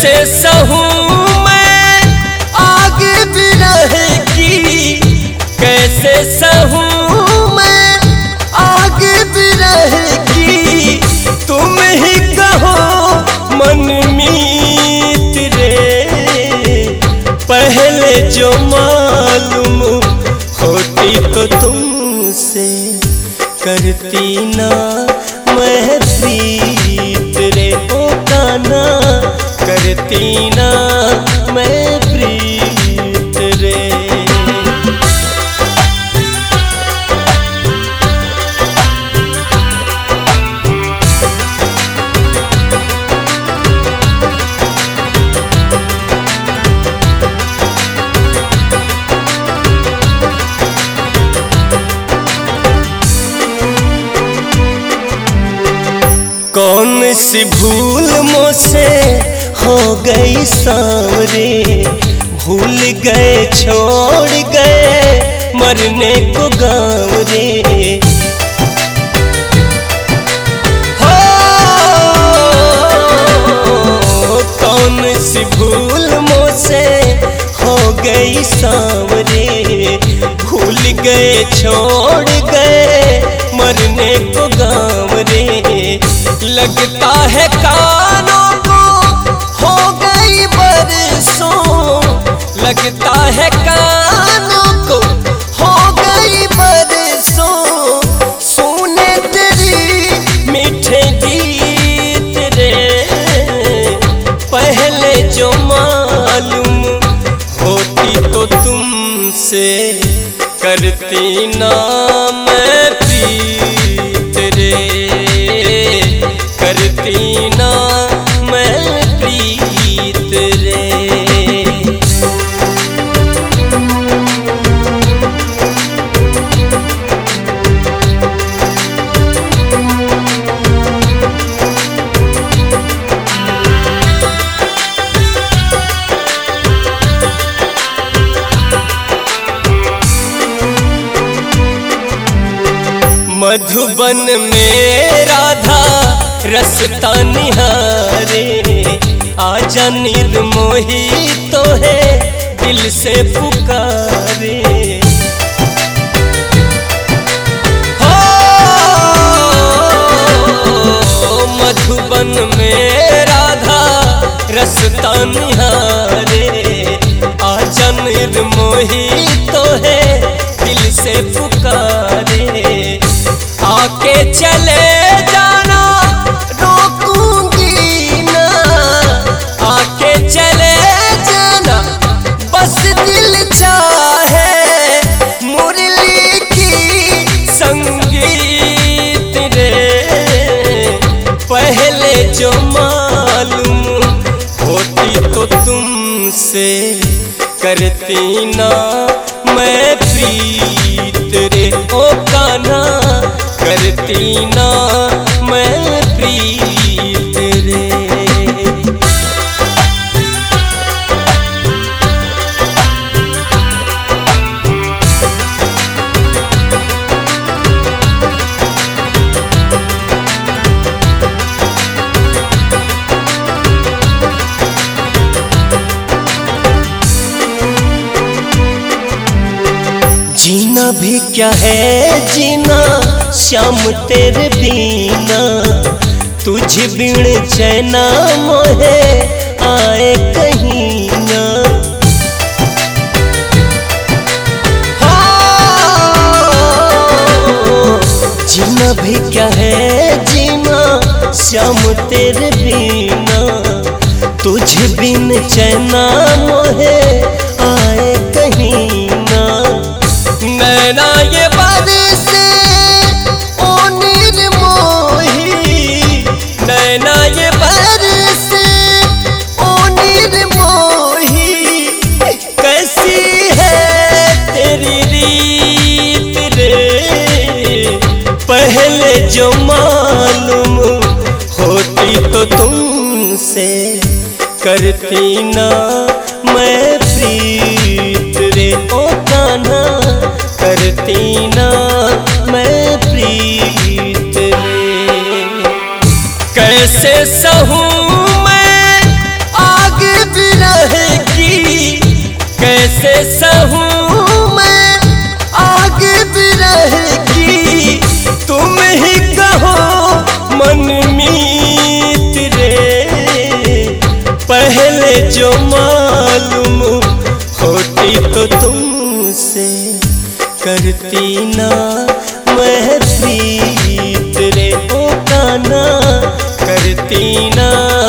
कैसे सहू मैं। आग विरह की कैसे सहू मैं? आग विरह की तुम ही कहो, मन मीत रे। पहले जो मालूम होती तो तुमसे करती ना। कौन सी भूल मुझसे हो गई सांवरे भूल गए, छोड़ गए, मरने को गाँव रे कौन सी भूल मुझसे हो गई सांवरे? भूल गए, छोड़ गए, मरने को गाँव लगता है कानों को हो गई बरसों। लगता है कानों को हो गई बरसों। सुने तेरी मीठे गीत रे। पहले जो मालूम होती तो तुमसे करती ना मैं प्रीत। मधुबन में राधा रसता निहारे। आजा निर्मोही तो है, दिल से पुकारे। मधुबन में राधा रसता निहारे। आजा निर्मोही तो है, दिल से पुकारे। चले जाना। रोकूँगी ना। आके चले जाना। बस दिल चाहे मुरली की संगीत रे। पहले जो मालूम होती तो तुमसे करती ना मैं प्रीत। करती भी क्या है जीना? श्याम तेरे बिना। तुझ बिन चैना मोहे आए कहीं ना। हाँ, जीना भी क्या है जीना? श्याम तेरे बिना। तुझ बिन चैना मोहे नैना ये से ओ नैना ये से ओ कैसी है तेरी रीत रे? पहले जो मालूम होती तो तुमसे करती ना मैं। करती ना मैं प्रीत कैसे सहू मैं आग विरह की कैसे सहू मैं आग विरह की तुम ही कहो मन मीत रे। पहले जो मालूम होती तो तुमसे करती ना। मैं प्रीत रे काना। करती ना।